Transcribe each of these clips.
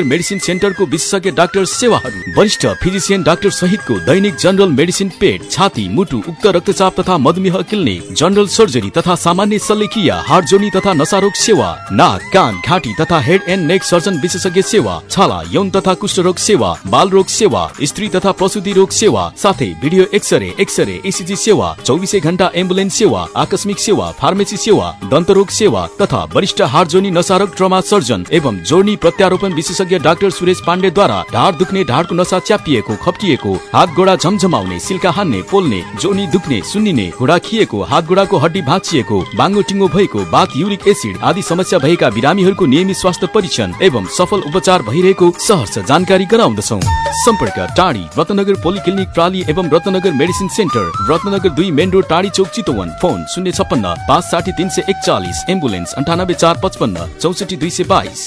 Medicine सेन्टरको विशेषज्ञ doctor सेवाहरू। वरिष्ठ फिजिसियन डाक्टर सहितको दैनिक जनरल मेडिसिन पेट छाती मुटु उक्त रक्तचाप तथा मधुमेह क्लिनिक जनरल सर्जरी तथा सामान्य शल्यकीय हार्ट जोनी तथा नशारोग सेवा नाक कान घाँटी तथा हेड एन्ड नेक सर्जन विशेषज्ञ सेवा छाला यौन तथा कुष्ठरोग सेवा बाल रोग सेवा स्त्री तथा प्रसुति रोग सेवा साथै भिडियो एक्सरे एक्सरे एसिजी सेवा चौबिसै घण्टा एम्बुलेन्स सेवा आकस्मिक सेवा फार्मेसी सेवा दन्तरोग सेवा तथा वरिष्ठ हार्ट जोनी नशारोग ट्रमा सर्जन एवं जोर्नी प्रत्यारोपण विशेषज्ञ डाक्टर सुरेश पाण्डेद्वारा ढाड दुख्ने ढाडको नसा च्यापिएको खप्टिएको हात गोडा झमझमाउने सिल्का हान्ने पोल्ने जोनी दुख्ने सुन्निने घुँडा खिएको हात गोडाको हड्डी भाँचिएको बाङ्गो टिङ्गो भएको बाथ युरिक एसिड आदि समस्या भएका बिरामीहरूको नियमित स्वास्थ्य परीक्षण एवं सफल उपचार भइरहेको सहर्ष जानकारी गराउँदछौ। सम्पर्क टाढी रत्नगर पोलिक्लिनिक प्राली एवं रत्नगर मेडिसिन सेन्टर रत्नगर दुई मेन रोड टाढी चौक चितवन। फोन शून्य छप्पन्न पाँच साठी तिन सय एकचालिस एम्बुलेन्स अन्ठानब्बे चार पचपन्न चौसठी दुई सय बाइस।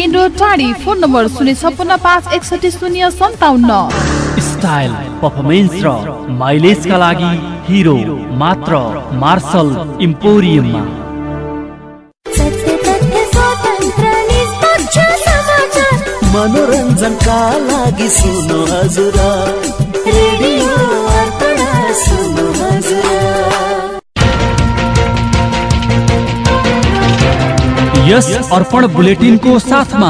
main road Tadi phone number शून्य छपन्न पाँच एकसठी शून्य सन्ताउन्न। स्टाइल पर्फर्मेन्स र माइलेजका लागि हिरो मात्र मार्शल इम्पोरियममा सत्य तथ्य स्वतन्त्र निष्पक्ष समाचार मनोरञ्जनका लागि सुन्नु हजुर। रेडियो अर्पण सुन्नु हजुर। यस अर्पण साथ साथमा।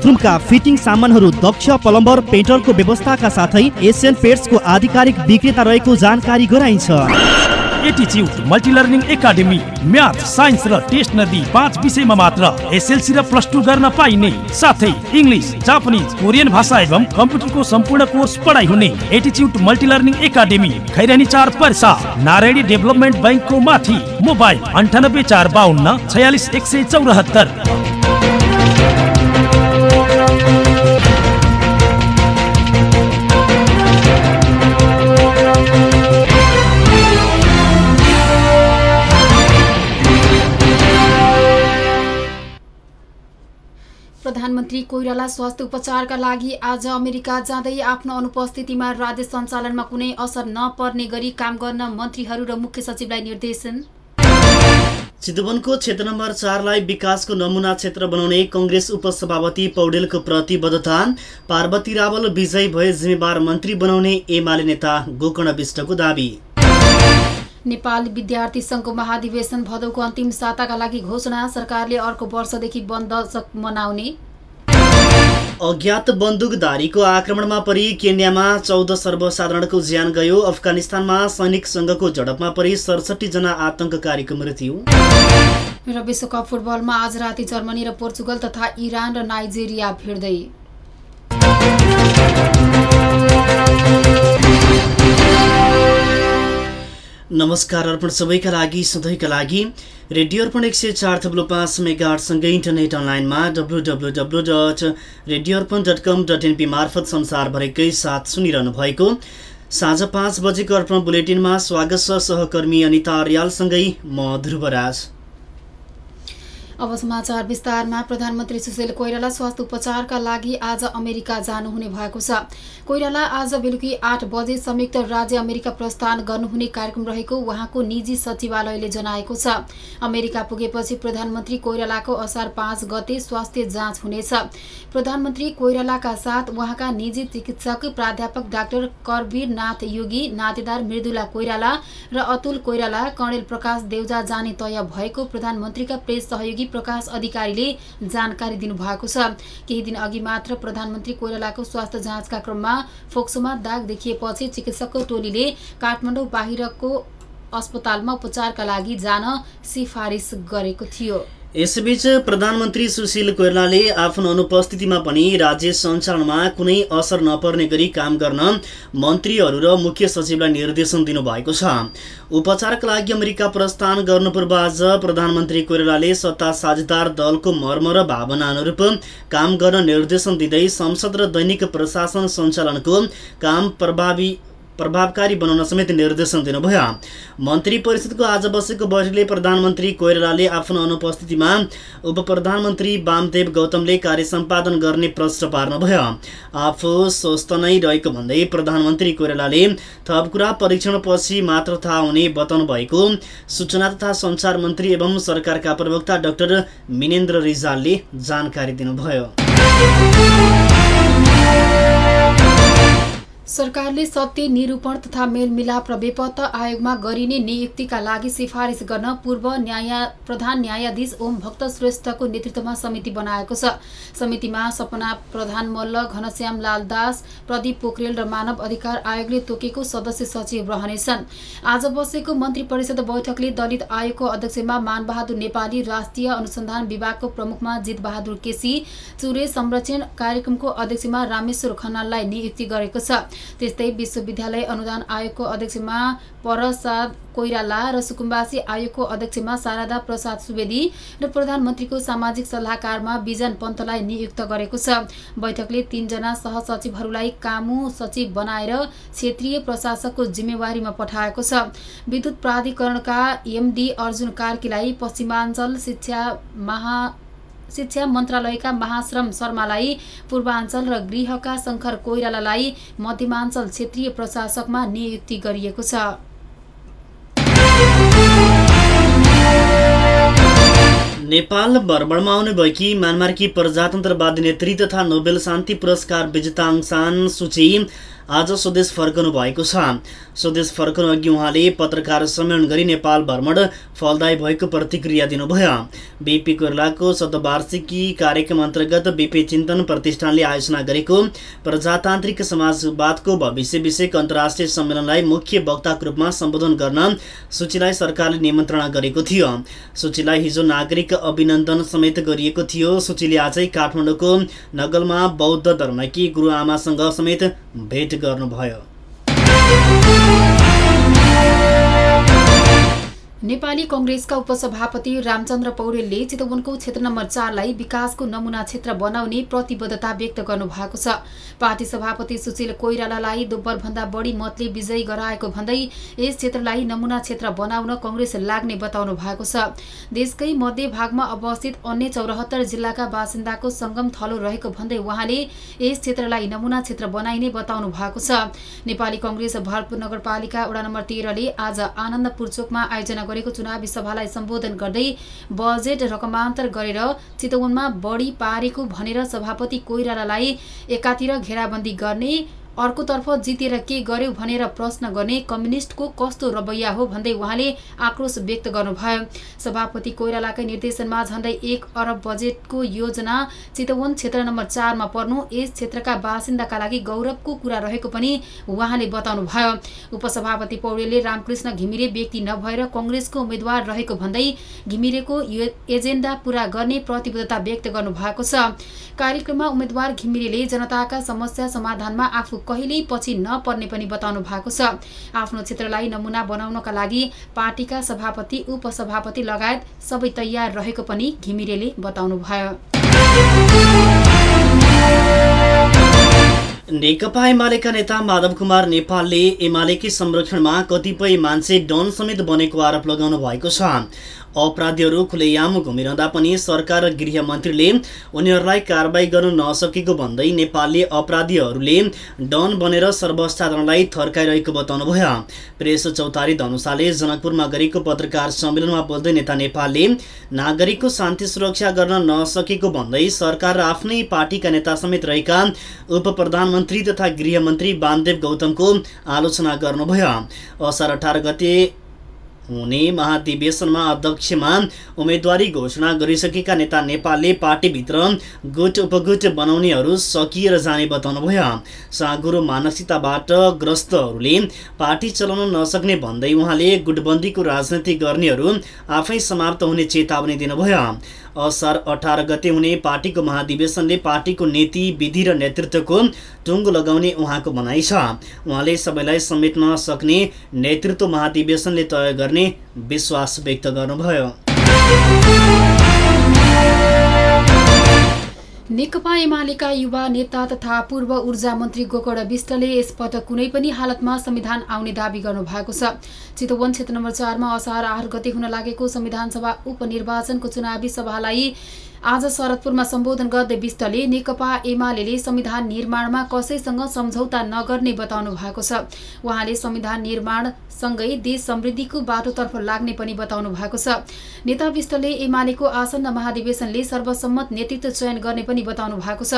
बाथरुमका फिटिङ सामानहरू दक्ष प्लम्बर पेन्टरको व्यवस्थाका साथै एसियन पेट्सको आधिकारिक विक्रेता रहेको जानकारी गराइन्छ। र पाइने। साथै इङ्ग्लिस सम्पूर्ण कोर्स पढाइ हुने नारायणी डेभलपमेन्ट ब्याङ्कको माथि मोबाइल अन्ठानब्बे चार बाहन्न छयालिस एक सय चौरात्तर। प्रधानमन्त्री कोइराला स्वास्थ्य उपचारका लागि आज अमेरिका जाँदै आफ्नो अनुपस्थितिमा राज्य सञ्चालनमा कुनै असर नपर्ने गरी काम गर्न मन्त्रीहरू र मुख्य सचिवलाई निर्देशन। चितवनको क्षेत्र नम्बर चारलाई विकासको नमुना क्षेत्र बनाउने कङ्ग्रेस उपसभापति पौडेलको प्रतिबद्धता पार्वती रावल विजयी भए जिम्मेवार मन्त्री बनाउने एमाले नेता गोकर्ण विष्टको दावी। नेपाल विद्यार्थी सङ्घको महाधिवेशन भदौको अन्तिम साताका लागि घोषणा सरकारले अर्को वर्षदेखि बन्द मनाउने। अज्ञात बन्दुकधारीको आक्रमणमा परि केन्यामा चौध सर्वसाधारणको ज्यान गयो। अफगानिस्तानमा सैनिक सङ्घको झडपमा परि सडसठी जना आतङ्ककारीको मृत्यु। र विश्वकप फुटबलमा आज राति जर्मनी र पोर्चुगल तथा इरान र नाइजेरिया भिड्दै। नमस्कार अर्पण सबैका लागि सधैँका लागि। रेडियो अर्पण एक सय चार थप्लो पाँच मेगाहरूसँगै इन्टरनेट अनलाइनमा W W W dot radio Arpan dot com dot N मार्फत संसारभरिकै साथ सुनिरहनु भएको। साँझ पाँच बजेको अर्पण बुलेटिनमा स्वागत छ सहकर्मी अनिता अर्यालसँगै म ध्रुवराज। अब समाचार विस्तारमा प्रधानमन्त्री सुशील कोइराला स्वास्थ्य उपचारका लागि आज अमेरिका जानुहुने भएको छ। कोइराला आज बेलुकी आठ बजे संयुक्त राज्य अमेरिका प्रस्थान गर्नुहुने कार्यक्रम रहेको उहाँको निजी सचिवालयले जनाएको छ। अमेरिका पुगेपछि प्रधानमन्त्री कोइरालाको असार पाँच गते स्वास्थ्य जाँच हुनेछ। प्रधानमन्त्री कोइरालाका साथ उहाँका निजी चिकित्सक प्राध्यापक डाक्टर करवीर नाथ योगी नातेदार मृदुला कोइराला र अतुल कोइराला कर्णेल प्रकाश देउजा जाने तय भएको प्रधानमन्त्रीका प्रेस सहयोगी प्रकाश अधिकारीले जानकारी दिनुभएको छ। केही दिन अघि मात्र प्रधानमन्त्री कोइरालाको स्वास्थ्य जाँचका क्रममा फोक्सोमा दाग देखिएपछि चिकित्सकको टोलीले काठमाडौँ बाहिरको अस्पतालमा उपचारका लागि जान सिफारिस गरेको थियो। यसबीच प्रधानमन्त्री सुशील कोइरालाले आफ्नो अनुपस्थितिमा पनि राज्य सञ्चालनमा कुनै असर नपर्ने गरी काम गर्न मन्त्रीहरू र मुख्य सचिवलाई निर्देशन दिनुभएको छ। उपचारका लागि अमेरिका प्रस्थान गर्नु पूर्व आज प्रधानमन्त्री कोइरालाले सत्ता साझेदार दलको मर्म र भावना अनुरूप काम गर्न निर्देशन दिँदै संसद र दैनिक प्रशासन सञ्चालनको काम प्रभावी प्रभावकारी बनाउन समेत निर्देशन दिनुभयो। मन्त्री परिषदको आज बसेको बैठकले प्रधानमन्त्री कोइरालाले आफ्नो अनुपस्थितिमा उप प्रधानमन्त्री वामदेव गौतमले कार्य सम्पादन गर्ने प्रश्न पार्नुभयो। आफू स्वस्थ नै रहेको भन्दै प्रधानमन्त्री कोइरालाले थप कुरा परीक्षणपछि मात्र थाहा हुने बताउनु भएको सूचना तथा सञ्चार मन्त्री एवं सरकारका प्रवक्ता डाक्टर मिनेन्द्र रिजालले जानकारी दिनुभयो। सरकारले सत्य निरूपण तथा मेलमिलाप र बेपत्ता आयोगमा गरिने नियुक्तिका लागि सिफारिस गर्न पूर्व न्याय प्रधान न्यायाधीश ओम भक्त श्रेष्ठको नेतृत्वमा समिति बनाएको छ। समितिमा सपना प्रधान मल्ल घनश्याम लाल दास प्रदीप पोखरेल र मानव अधिकार आयोगले तोकेको सदस्य सचिव रहनेछन्। आज बसेको मन्त्री परिषद बैठकले दलित आयोगको अध्यक्षमा मानबहादुर नेपाली राष्ट्रिय अनुसन्धान विभागको प्रमुखमा जितबहादुर केसी चुरे संरक्षण कार्यक्रमको अध्यक्षमा रामेश्वर खनाललाई नियुक्ति गरेको छ। त्यस्तै विश्वविद्यालय अनुदान आयोगको अध्यक्षमा प्रसाद कोइराला र सुकुम्बासी आयोगको अध्यक्षमा शारदा प्रसाद सुवेदी र प्रधानमन्त्रीको सामाजिक सल्लाहकारमा बिजन पन्तलाई नियुक्त गरेको छ। बैठकले तीनजना सहसचिवहरूलाई कामु सचिव बनाएर क्षेत्रीय प्रशासकको जिम्मेवारीमा पठाएको छ। विद्युत प्राधिकरणका एमडी अर्जुन कार्कीलाई पश्चिमाञ्चल शिक्षा महा शिक्षा मन्त्रालयका महाश्रम शर्मालाई पूर्वाञ्चल र गृहका शङ्कर कोइरालालाई मध्यमाञ्चल क्षेत्रीय प्रशासकमा नियुक्ति गरिएको छ। नेपाल भ्रमणमा आउनुभएकी म्यानमारकी प्रजातन्त्रवादी नेत्री तथा नोबेल शान्ति पुरस्कार विजेता आङ सान सुची आज स्वदेश फर्कनु भएको छ। स्वदेश फर्कनु अघि उहाँले पत्रकार सम्मेलन गरी नेपाल भ्रमण फलदायी भएको प्रतिक्रिया दिनुभयो। बिपी कोइरालाको शतवार्षिकी कार्यक्रम अन्तर्गत बिपी चिन्तन प्रतिष्ठानले आयोजना गरेको प्रजातान्त्रिक समाजवादको भविष्य विषयक अन्तर्राष्ट्रिय सम्मेलनलाई मुख्य वक्ताको रूपमा सम्बोधन गर्न सूचीलाई सरकारले निमन्त्रणा गरेको थियो। सूचीलाई हिजो नागरिक अभिनन्दन समेत गरिएको थियो। सूचीले आजै काठमाडौँको नगलमा बौद्ध धर्मकी गुरुआमासँग समेत भेट गर्नुभयो। नेपाली कङ्ग्रेसका उपसभापति रामचन्द्र पौडेलले चितवनको क्षेत्र नम्बर चारलाई विकासको नमुना क्षेत्र बनाउने प्रतिबद्धता व्यक्त गर्नुभएको छ। पार्टी सभापति सुशील कोइरालालाई दोब्बरभन्दा बढी मतले विजयी गराएको भन्दै यस क्षेत्रलाई नमुना क्षेत्र बनाउन कङ्ग्रेस लाग्ने बताउनु भएको छ। देशकै मध्य भागमा अवस्थित अन्य चौरात्तर जिल्लाका बासिन्दाको सङ्गम थलो रहेको भन्दै उहाँले यस क्षेत्रलाई नमुना क्षेत्र बनाइने बताउनु भएको छ। नेपाली कङ्ग्रेस भरतपुर नगरपालिका वडा नम्बर तेह्रले आज आनन्दपुर चोकमा आयोजना गरेको चुनावी सभालाई सम्बोधन गर्दै बजेट रकमान्तर गरेर चितवनमा बढी पारेको भनेर सभापति कोइरालालाई एकातिर घेराबन्दी गर्ने अर्कोतर्फ जितेर के गर्यो भनेर प्रश्न गर्ने कम्युनिस्टको कस्तो रवैया हो भन्दै उहाँले आक्रोश व्यक्त गर्नुभयो। सभापति कोइरालाकै निर्देशनमा झण्डै एक अरब बजेटको योजना चितवन क्षेत्र नम्बर चारमा पर्नु। यस क्षेत्रका बासिन्दाका लागि गौरवको कुरा रहेको पनि उहाँले बताउनु भयो उपसभापति पौडेलले रामकृष्ण घिमिरे व्यक्ति नभएर कङ्ग्रेसको उम्मेद्वार रहेको भन्दै घिमिरेको एजेन्डा पूरा गर्ने प्रतिबद्धता व्यक्त गर्नुभएको छ। कार्यक्रममा उम्मेद्वार घिमिरेले जनताका समस्या समाधानमा आफू कहिल्यै पछि नपर्ने पनि बताउनु भएको छ। आफ्नो क्षेत्रलाई नमुना बनाउनका लागि पार्टीका सभापति उपसभापति लगायत सबै तयार रहेको पनि घिमिरेले बताउनुभयो नेकपा एमालेका नेता माधव कुमार नेपालले एमालेकै संरक्षणमा कतिपय मान्छे डन समेत बनेको आरोप लगाउनु भएको छ। अपराधीहरू खुलेआम घुमिरहँदा पनि सरकार र गृह मन्त्रीले उनीहरूलाई कारवाही गर्न नसकेको भन्दै नेपालले अपराधीहरूले डन बनेर सर्वसाधारणलाई थर्काइरहेको बताउनुभयो। प्रेस चौतारी धनुषाले जनकपुरमा गरेको पत्रकार सम्मेलनमा बोल्दै नेता नेपालले नागरिकको शान्ति सुरक्षा गर्न नसकेको भन्दै सरकार र आफ्नै पार्टीका नेता समेत रहेका उप प्रधानमन्त्री तथा गृहमन्त्री वामदेव गौतमको आलोचना गर्नुभयो। असार अठार गते हुने महाधिवेशनमा अध्यक्षमा उम्मेदवारी घोषणा गरिसकेका नेता नेपालले पार्टीभित्र गुट उपगुट बनाउनेहरू सकिएर जाने बताउनुभयो। साँगुरो मानसिकताबाट ग्रस्तहरूले पार्टी चलाउन नसक्ने भन्दै उहाँले गुटबन्दीको राजनीति गर्नेहरू आफै समाप्त हुने चेतावनी दिनुभयो। असार अठार गते हुने पार्टीको महाधिवेशनले पार्टीको नीति विधि र नेतृत्वको टुङ्गो लगाउने उहाँको भनाइ छ। उहाँले सबैलाई समेट्न सक्ने नेतृत्व महाधिवेशनले तय गर्ने विश्वास व्यक्त गर्नुभयो। नेकपा एमालेका युवा नेता तथा पूर्व ऊर्जा मन्त्री गोकर्ण विष्टले यसपटक कुनै पनि हालतमा संविधान आउने दावी गर्नु भएको छ। चितवन क्षेत्र नम्बर चारमा असार आठ गते हुन लागेको संविधान सभा उपनिर्वाचनको चुनावी सभालाई आज शरदपुरमा सम्बोधन गर्दै विष्टले नेकपा एमाले संविधान निर्माणमा कसैसँग सम्झौता नगर्ने बताउनु भएको छ। उहाँले संविधान निर्माणसँगै देश समृद्धिको बाटोतर्फ लाग्ने पनि बताउनु भएको छ। नेता विष्टले एमालेको आसन्न महाधिवेशनले सर्वसम्मत नेतृत्व चयन गर्ने पनि बताउनु भएको छ।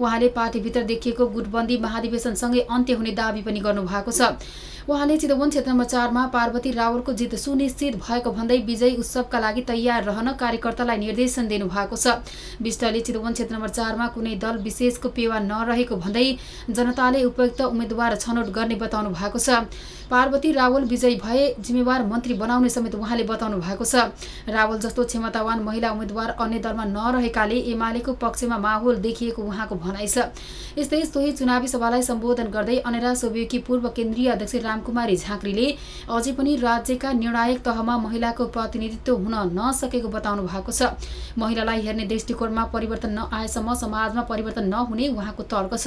उहाँले पार्टीभित्र देखिएको गुटबन्दी महाधिवेशनसँगै अन्त्य हुने दावी पनि गर्नु भएको छ। उहाँले चितवन क्षेत्र नम्बर चारमा पार्वती रावलको जित सुनिश्चित भएको भन्दै विजयी उत्सवका लागि तयार रहन कार्यकर्तालाई निर्देशन दिनुभएको छ। विष्टले चितवन क्षेत्र नम्बर चारमा कुनै दल विशेषको पेवा नरहेको भन्दै जनताले उपयुक्त उम्मेद्वार छनौट गर्ने बताउनु भएको छ। पार्वती रावल विजयी भए जिम्मेवार मन्त्री बनाउने समेत उहाँले बताउनु भएको छ। रावल जस्तो क्षमतावान महिला उम्मेद्वार अन्य दलमा नरहेकाले एमालेको पक्षमा माहौल देखिएको उहाँको भनाइ छ। यस्तै सोही चुनावी सभालाई सम्बोधन गर्दै अनेरा सोभियोकी पूर्व केन्द्रीय अध्यक्ष रामकुमारी झाँक्रीले अझै पनि राज्यका निर्णायक तहमा महिलाको प्रतिनिधित्व हुन नसकेको बताउनु भएको छ। महिलालाई हेर्ने दृष्टिकोणमा परिवर्तन नआएसम्म समाजमा परिवर्तन नहुने उहाँको तर्क छ।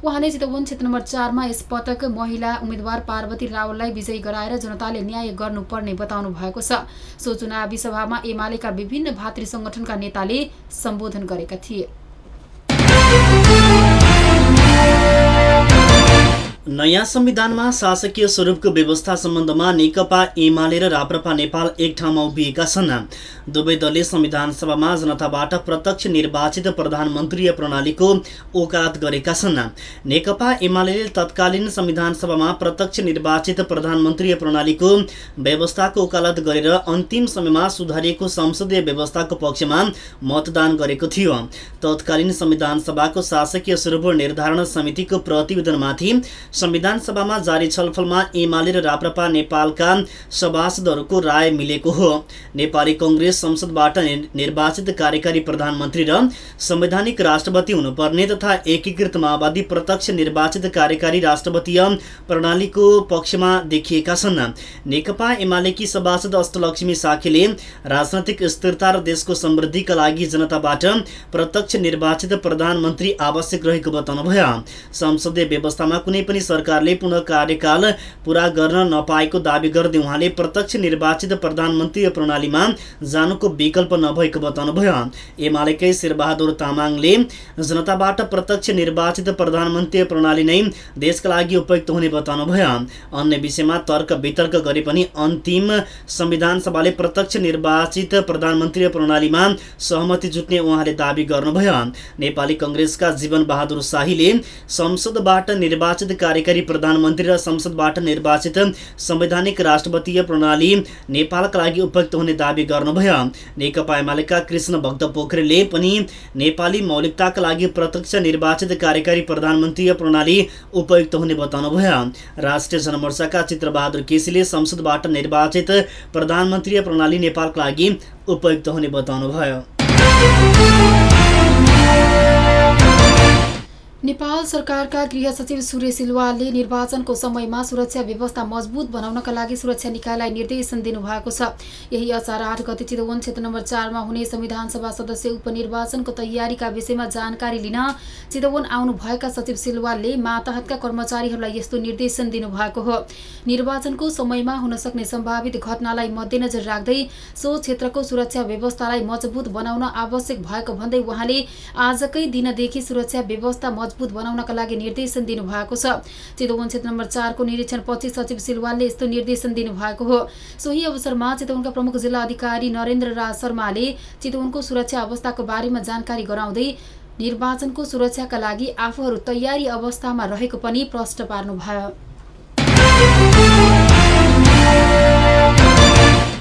उहाँले चितवन क्षेत्र नम्बर चारमा यसपटक महिला उम्मेद्वार पार्वती रावललाई विजयी गराएर जनताले न्याय गर्नुपर्ने बताउनु भएको छ। सो चुनावी सभामा एमालेका विभिन्न भातृ संगठनका नेताले सम्बोधन गरेका थिए। नयाँ संविधानमा शासकीय स्वरूपको व्यवस्था सम्बन्धमा नेकपा एमाले र राप्रपा नेपाल एक ठाउँमा उभिएका छन्। दुवै दलले संविधान सभामा जनताबाट प्रत्यक्ष निर्वाचित प्रधानमन्त्रीय प्रणालीको ओकालत गरेका छन्। नेकपा एमाले तत्कालीन संविधान सभामा प्रत्यक्ष निर्वाचित प्रधानमन्त्रीय प्रणालीको व्यवस्थाको ओकालत गरेर अन्तिम समयमा सुधारिएको संसदीय व्यवस्थाको पक्षमा मतदान गरेको थियो। तत्कालीन संविधान सभाको शासकीय स्वरूप निर्धारण समितिको प्रतिवेदनमाथि संविधान सभामा जारी छलफलमा एमाले र राप्रपा नेपालका सभासदहरूको राय मिलेको हो। नेपाली कङ्ग्रेस संसदबाट निर्वाचित कार्यकारी प्रधानमन्त्री र संवैधानिक राष्ट्रपति हुनुपर्ने तथा एकीकृत माओवादी प्रत्यक्ष निर्वाचित कार्यकारी राष्ट्रपतीय प्रणालीको पक्षमा देखिएका छन्। नेकपा एमालेकी सभासद अष्टलक्ष्मी साखेले राजनैतिक स्थिरता र देशको समृद्धिका लागि जनताबाट प्रत्यक्ष निर्वाचित प्रधानमन्त्री आवश्यक रहेको बताउनुभयो। संसदीय व्यवस्थामा कुनै पनि सरकारले पुनः कार्यकाल पूरा गर्न नपाएको दावी गर्दै उहाँले प्रत्यक्ष निर्वाचित प्रधानमन्त्री प्रणालीमा जानुको विकल्प नभएको बताउनुभयो। एमालेकै शेरबहादुर तामाङले जनताबाट प्रत्यक्ष निर्वाचित प्रधानमन्त्री प्रणाली नै देशका लागि उपयुक्त हुने बताउनुभयो। अन्य विषयमा तर्क वितर्क गरे पनि अन्तिम संविधान सभाले प्रत्यक्ष निर्वाचित प्रधानमन्त्री प्रणालीमा सहमति जुट्ने उहाँले दावी गर्नुभयो। नेपाली कङ्ग्रेसका जीवन बहादुर शाहीले संसदबाट निर्वाचित कार्यकारी प्रधानमन्त्री र संसदबाट निर्वाचित संवैधानिक राष्ट्रपतीय प्रणाली नेपालका लागि उपयुक्त हुने दावी गर्नुभयो। नेकपा एमालेका कृष्ण भक्त पोखरेलले पनि नेपाली मौलिकताका लागि प्रत्यक्ष निर्वाचित कार्यकारी प्रधानमन्त्री प्रणाली उपयुक्त हुने बताउनुभयो। राष्ट्रिय जनमोर्चाका चित्रबहादुर केसीले संसदबाट निर्वाचित प्रधानमन्त्री प्रणाली नेपालका लागि उपयुक्त हुने बताउनुभयो। नेपाल सरकारका गृह सचिव सूर्य सिलवालले निर्वाचनको समयमा सुरक्षा व्यवस्था मजबुत बनाउनका लागि सुरक्षा निकायलाई निर्देशन दिनुभएको छ। यही असार आठ गते चितवन क्षेत्र नम्बर चारमा हुने संविधान सभा सदस्य उपनिर्वाचनको तयारीका विषयमा जानकारी लिन चितवन आउनुभएका सचिव सिलवालले माताहतका कर्मचारीहरूलाई यस्तो निर्देशन दिनुभएको हो। निर्वाचनको समयमा हुन सक्ने सम्भावित घटनालाई मध्यनजर राख्दै सो क्षेत्रको सुरक्षा व्यवस्थालाई मजबुत बनाउन आवश्यक भएको भन्दै उहाँले आजकै दिनदेखि सुरक्षा व्यवस्था मजबुत बनाउनका लागि निर्देशन दिनुभएको छ। चितवन क्षेत्र नम्बर चारको निरीक्षणपछि सचिव सिलवालले यस्तो निर्देशन दिनुभएको हो। सोही अवसरमा चितवनका प्रमुख जिल्ला अधिकारी नरेन्द्र राज शर्माले चितवनको सुरक्षा अवस्थाको बारेमा जानकारी गराउँदै निर्वाचनको सुरक्षाका लागि आफूहरू तयारी अवस्थामा रहेको पनि प्रश्न पार्नुभयो।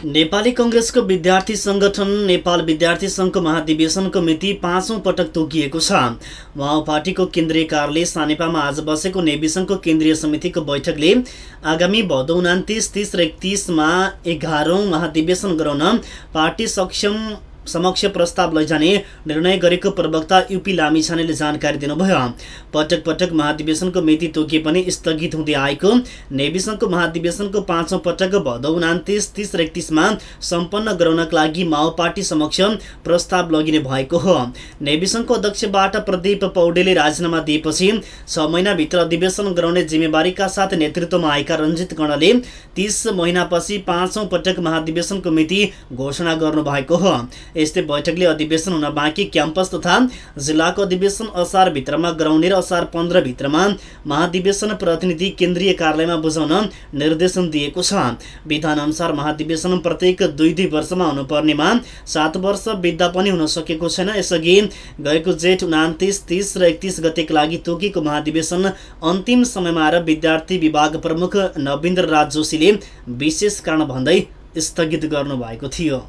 नेपाली कङ्ग्रेसको विद्यार्थी सङ्गठन नेपाल विद्यार्थी सङ्घको महाधिवेशनको मिति पाँचौँ पटक तोकिएको छ। उहाँ पार्टीको केन्द्रीय कार्यालय सानेपामा आज बसेको नेविसङ्घको केन्द्रीय समितिको बैठकले आगामी भदौ उनातिस तिस र एकतिसमा एघारौँ महाधिवेशन गराउन पार्टी सक्षम समक्ष प्रस्ताव लैजाने निर्णय गरेको प्रवक्ता युपी लामिछानेले जानकारी दिनुभयो। पटक पटक महाधिवेशनको मिति तोकिए पनि स्थगित हुँदै आएको। नेविसङ्घको महाधिवेशनको पाँचौँ पटक भदौ उनातिस तिस र एकतिसमा सम्पन्न गराउनका लागि माओ पार्टी समक्ष प्रस्ताव लगिने भएको हो। नेविसङ्घको अध्यक्षबाट प्रदीप पौडेलले राजीनामा दिएपछि छ महिनाभित्र अधिवेशन गराउने जिम्मेवारीका साथ नेतृत्वमा आएका रञ्जित कर्णले तिस महिनापछि पाँचौँ पटक महाधिवेशनको मिति घोषणा गर्नुभएको हो। यस्तै बैठकले अधिवेशन हुन बाँकी क्याम्पस तथा जिल्लाको अधिवेशन असारभित्रमा गराउने र असार पन्ध्रभित्रमा महाधिवेशन प्रतिनिधि केन्द्रीय कार्यालयमा बुझाउन निर्देशन दिएको छ। विधानअनुसार महाधिवेशन प्रत्येक दुई दुई वर्षमा हुनुपर्नेमा सात वर्ष बित्दा पनि हुन सकेको छैन। यसअघि गएको जेठ उनातिस तिस र एकतिस गतेका लागि तोकिएको महाधिवेशन अन्तिम समयमा आएर विद्यार्थी विभाग प्रमुख नवीन्द्र राज जोशीले विशेष कारण भन्दै स्थगित गर्नुभएको थियो।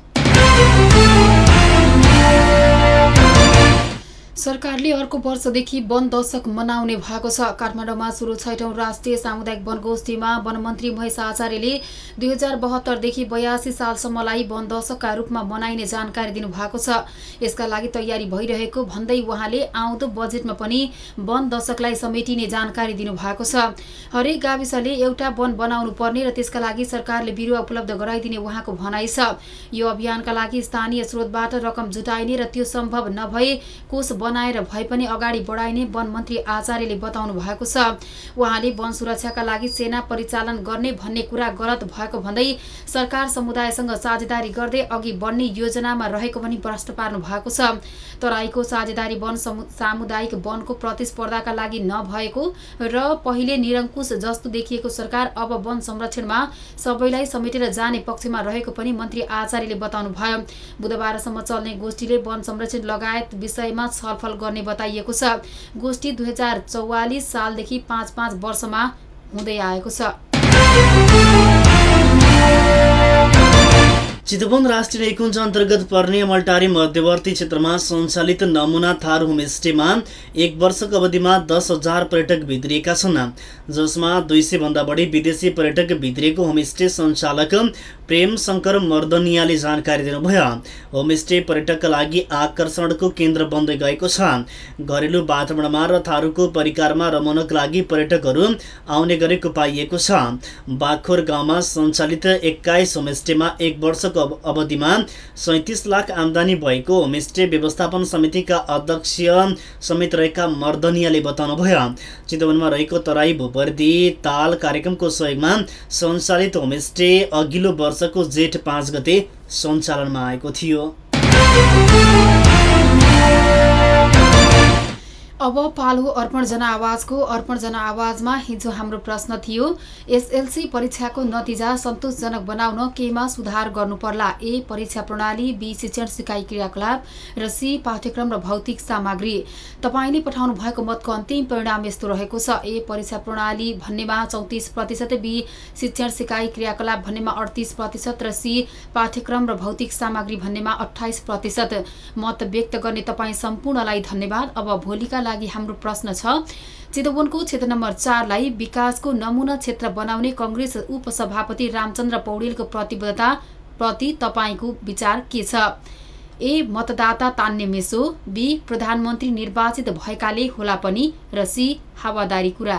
सरकारले अर्को वर्षदेखि वन दशक मनाउने भएको छ। काठमाडौँमा सुरु छैटौँ राष्ट्रिय सामुदायिक वनगोष्ठीमा वनमन्त्री महेश आचार्यले दुई हजार बहत्तरदेखि बयासी सालसम्मलाई वन दशकका रूपमा मनाइने जानकारी दिनुभएको छ। यसका लागि तयारी भइरहेको भन्दै उहाँले आउँदो बजेटमा पनि वन दशकलाई समेटिने जानकारी दिनुभएको छ। हरेक गाविसले एउटा वन बनाउनु पर्ने र त्यसका लागि सरकारले बिरुवा उपलब्ध गराइदिने उहाँको भनाइ छ। यो अभियानका लागि स्थानीय स्रोतबाट रकम जुटाइने र त्यो सम्भव नभए कोष बनाएर भए पनि अगाडि बढाइने वन मन्त्री आचार्यले बताउनु भएको छ। उहाँले वन सुरक्षाका लागि सेना परिचालन गर्ने भन्ने कुरा गलत भएको भन्दै सरकार समुदायसँग साझेदारी गर्दै अघि बढ्ने योजनामा रहेको पनि प्रश्न पार्नु भएको छ। तराईको साझेदारी वन सामुदायिक वनको प्रतिस्पर्धाका लागि नभएको र पहिले निरङ्कुश जस्तो देखिएको सरकार अब वन संरक्षणमा सबैलाई समेटेर जाने पक्षमा रहेको पनि मन्त्री आचार्यले बताउनु भयो बुधबारसम्म चल्ने गोष्ठीले वन संरक्षण लगायत विषयमा छलफल गर्ने बताइएको छ। गोष्ठी दुई हजार चौवालिस सालदेखि पाँच पाँच वर्षमा हुँदै आएको छ। चितवन राष्ट्रिय निकुञ्ज अन्तर्गत पर्ने मल्टारी मध्यवर्ती क्षेत्रमा सञ्चालित नमुना थार होमस्टेमा एक वर्षको अवधिमा दस हजार पर्यटक भित्रिएका छन्। जसमा दुई सयभन्दा बढी विदेशी पर्यटक भित्रिएको होमस्टे सञ्चालक प्रेम शङ्कर मर्दनियाले जानकारी दिनुभयो। होमस्टे पर्यटकका लागि आकर्षणको केन्द्र बन्दै गएको छ। घरेलु वातावरणमा र थारूको परिकारमा रमाउनका लागि पर्यटकहरू आउने गरेको पाइएको छ। बाखोर गाउँमा सञ्चालित एक्काइस होमस्टेमा एक वर्षको अवधिमा सैतिस लाख आमदानी भएको होमस्टे व्यवस्थापन समितिका अध्यक्ष समेत रहेका मर्दनियाले बताउनुभयो। चितवनमा रहेको तराई भूपर्दी ताल कार्यक्रमको सहयोगमा सञ्चालित होमस्टे अघिल्लो वर्षको जेठ पाँच गते सञ्चालनमा आएको थियो। अब पालो अर्पण जनआवाजको अर्पण जनआवाजमा हिजो हाम्रो प्रश्न थियो एसएलसी परीक्षाको नतिजा सन्तोषजनक बनाउन केमा सुधार गर्नु पर्ला? ए परीक्षा प्रणाली बी शिक्षण सिकाइ क्रियाकलाप र सी पाठ्यक्रम र भौतिक सामग्री। तपाईँले पठाउनु भएको मतको अन्तिम परिणाम यस्तो रहेको छ। ए परीक्षा प्रणाली भन्नेमा चौतिस प्रतिशत बी शिक्षण सिकाइ क्रियाकलाप भन्नेमा अडतिस प्रतिशत र सी पाठ्यक्रम र भौतिक सामग्री भन्नेमा अठाइस प्रतिशत। मत व्यक्त गर्ने तपाईँ सम्पूर्णलाई धन्यवाद। अब भोलिका लागि हाम्रो प्रश्न छ। चितवनको क्षेत्र नम्बर चारलाई विकासको नमुना क्षेत्र बनाउने कङ्ग्रेस उपसभापति रामचन्द्र पौडेलको प्रतिबद्धता प्रति तपाईँको विचार के छ? ए मतदाता तान्ने मेसो बी प्रधानमन्त्री निर्वाचित भएकाले होला पनि र सी हावादारी कुरा।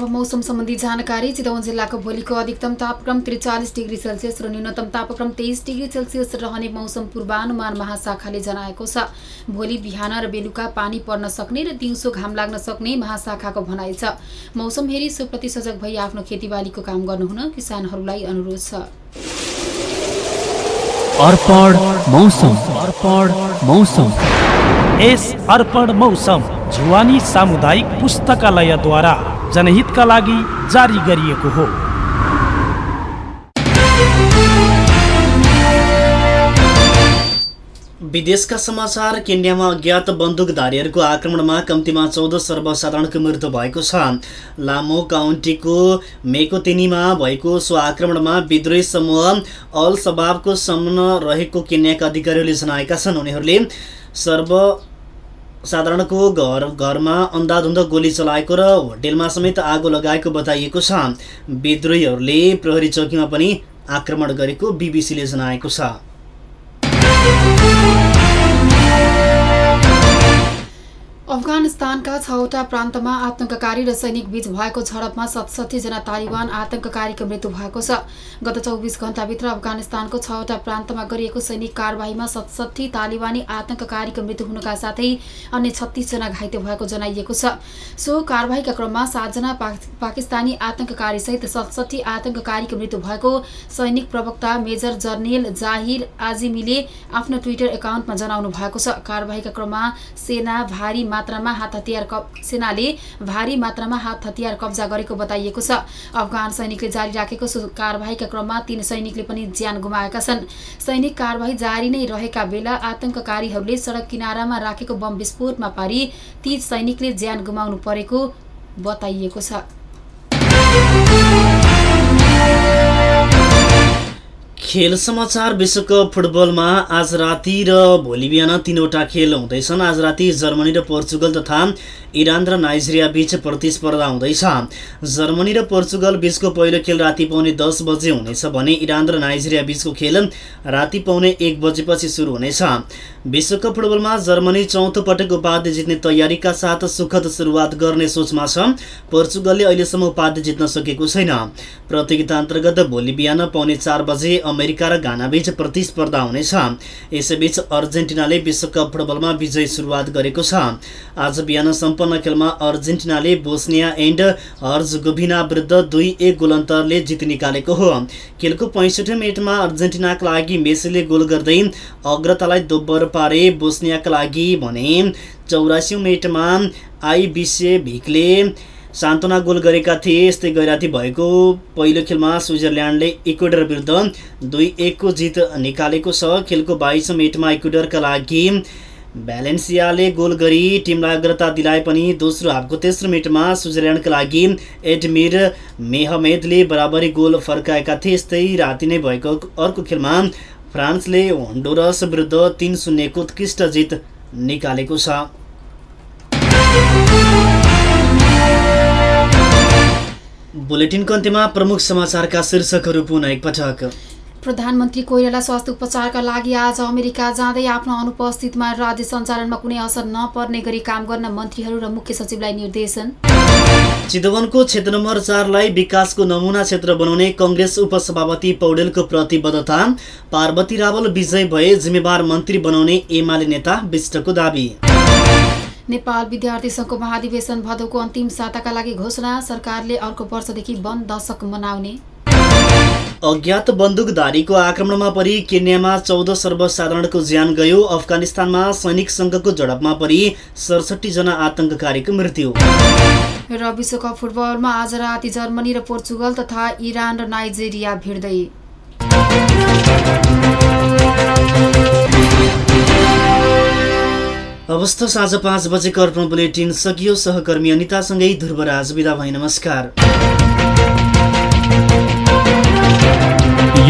अब मौसम सम्बन्धी जानकारी चितवन जिल्लाको भोलिको अधिकतम तापक्रम त्रिचालिस डिग्री सेल्सियस र न्यूनतम तापक्रम तेइस डिग्री सेल्सियस रहने मौसम पूर्वानुमान महाशाखाले जनाएको छ। भोलि बिहान र बेलुका पानी पर्न सक्ने र दिउँसो घाम लाग्न सक्ने महाशाखाको भनाइ छ। मौसम हेरी सोप्रति सजग भई आफ्नो खेतीबालीको काम गर्नुहुन किसानहरूलाई अनुरोध छ। जुवानी सामुदायिक पुस्तकालयद्वारा। जनहितका लागि जारी गरिएको हो। विदेशका समाचार केन्यामा अज्ञात बन्दुकधारीहरूको आक्रमणमा कम्तीमा चौध सर्वसाधारणको मृत्यु भएको छ। लामो काउन्टीको मेकोतेनीमा भएको सो आक्रमणमा विद्रोही समूह अल सबाबको सम्म रहेको केन्याका अधिकारीहरूले जनाएका छन्। उनीहरूले सर्व साधारणको घर घरमा अन्धाधुन्द गोली चलाएको र होटेलमा समेत आगो लगाएको बताइएको छ। विद्रोहीहरूले प्रहरी चौकीमा पनि आक्रमण गरेको बिबिसीले जनाएको छ। अफगानिस्तानका छवटा प्रान्तमा आतंककारी र सैनिक बीच भएको झडपमा जना तालिबान आतंककारीको मृत्यु भएको छ। गत चौबिस घण्टाभित्र अफगानिस्तानको छवटा प्रान्तमा गरिएको सैनिक कारवाहीमा सतसठी तालिबानी आतंककारीको मृत्यु हुनुका साथै अन्य छत्तिसजना घाइते भएको जनाइएको छ। सो कारवाहीका क्रममा सातजना पाक- पाकिस्तानी आतंककारीसहित सतसठी आतंककारीको मृत्यु भएको सैनिक प्रवक्ता मेजर जर्नेल जाहिर आजिमीले आफ्नो ट्विटर एकाउन्टमा जनाउनु भएको छ। कारवाहीका क्रममा सेना भारी मात्रामा हात हतियार सेनाले भारी मात्रामा हात हतियार कब्जा गरेको बताइएको छ। अफगान सैनिकले जारी राखेको कारवाहीका क्रममा तीन सैनिकले पनि ज्यान गुमाएका छन्। सैनिक कारवाही जारी नै रहेका बेला आतंककारीहरूले सडक किनारामा राखेको बम विस्फोटमा पारी ती सैनिकले ज्यान गुमाउनु परेको बताइएको छ। खेल समाचार विश्वकप फुटबलमा आज राति र भोलि बिहान तिनवटा खेल हुँदैछन्। आज राति जर्मनी र पोर्चुगल तथा इरान र नाइजेरिया बीच प्रतिस्पर्धा हुँदैछ। जर्मनी र पोर्चुगल बीचको पहिलो खेल राति पाउने दस बजे हुनेछ भने इरान र नाइजेरिया बीचको खेल राति पाउने एक बजेपछि सुरु हुनेछ। विश्वकप फुटबलमा जर्मनी चौथो पटक उपाधि जित्ने तयारीका साथ सुखद सुरुवात गर्ने सोचमा छ। पोर्चुगलले अहिलेसम्म उपाधि जित्न सकेको छैन। प्रतियोगिता अन्तर्गत भोलि बिहान पाउने चार बजे अमेरिका र घानाबीच प्रतिस्पर्धा हुनेछ। यसैबीच अर्जेन्टिनाले विश्वकप फुटबलमा विजयी सुरुवात गरेको छ। आज बिहान सम्पन्न खेलमा अर्जेन्टिनाले बोस्निया एन्ड हर्जगोभिना विरुद्ध दुई एक गोल अन्तरले जित निकालेको हो। खेलको पैँसठी मिनटमा अर्जेन्टिनाका लागि मेसीले गोल गर्दै अग्रतालाई दोब्बर पारे बोस्नियाका लागि भने चौरासी मिनटमा आइबिसे भिकले सान्त्वना गोल गरेका थिए यस्तै गैराती भएको। पहिलो खेलमा स्विजरल्यान्डले इक्वेडर विरुद्ध दुई एकको जित निकालेको छ। खेलको बाइस मिनटमा इक्वेडरका लागि भ्यालेन्सियाले गोल गरी टिमलाई अग्रता दिलाए पनि दोस्रो हाफको तेस्रो मिनटमा स्विजरल्यान्डका लागि एडमिर मेहमेदले बराबरी गोल फर्काएका थिए यस्तै राति नै भएको अर्को खेलमा फ्रान्सले होन्डोरस विरुद्ध तिन शून्यको उत्कृष्ट जित निकालेको छ। बुलेटिनको अन्त्यमा प्रमुख समाचारका शीर्षकहरू पुनः एकपटक। प्रधानमन्त्री कोइराला स्वास्थ्य उपचारका लागि आज अमेरिका जाँदै आफ्नो अनुपस्थितिमा राज्य सञ्चालनमा कुनै असर नपर्ने गरी काम गर्न मन्त्रीहरू र मुख्य सचिवलाई निर्देशन। चितवनको क्षेत्र नम्बर चारलाई विकासको नमुना क्षेत्र बनाउने कङ्ग्रेस उपसभापति पौडेलको प्रतिबद्धता। पार्वती रावल विजय भए जिम्मेवार मन्त्री बनाउने एमाले नेता विष्टको दावी। नेपाल विद्यार्थी सङ्घको महाधिवेशन भदौको अन्तिम साताका लागि घोषणा सरकारले अर्को वर्षदेखि वन दशक मनाउने। अज्ञात बन्दुकधारीको आक्रमणमा परि केन्यामा चौध सर्वसाधारणको ज्यान गयो। अफगानिस्तानमा सैनिक सङ्घको झडपमा परि सडसठी जना आतङ्ककारीको मृत्यु। र विश्वकप फुटबलमा आज राति जर्मनी र पोर्चुगल तथा इरान र नाइजेरिया भिड्दै। अवस्था साँझ पाँच बजेको अर्पण बुलेटिन सकियो सहकर्मी अनितासँगै ध्रुवराज विदा भई नमस्कार।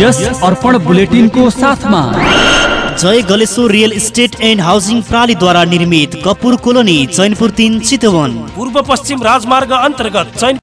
यस अर्पण बुलेटिनको साथमा। Jai Galeshwar real estate and housing प्रणालीद्वारा निर्मित कपुर कोलोनी चैनपुर तिन चितवन। पूर्व पश्चिम राजमार्ग अन्तर्गत चैन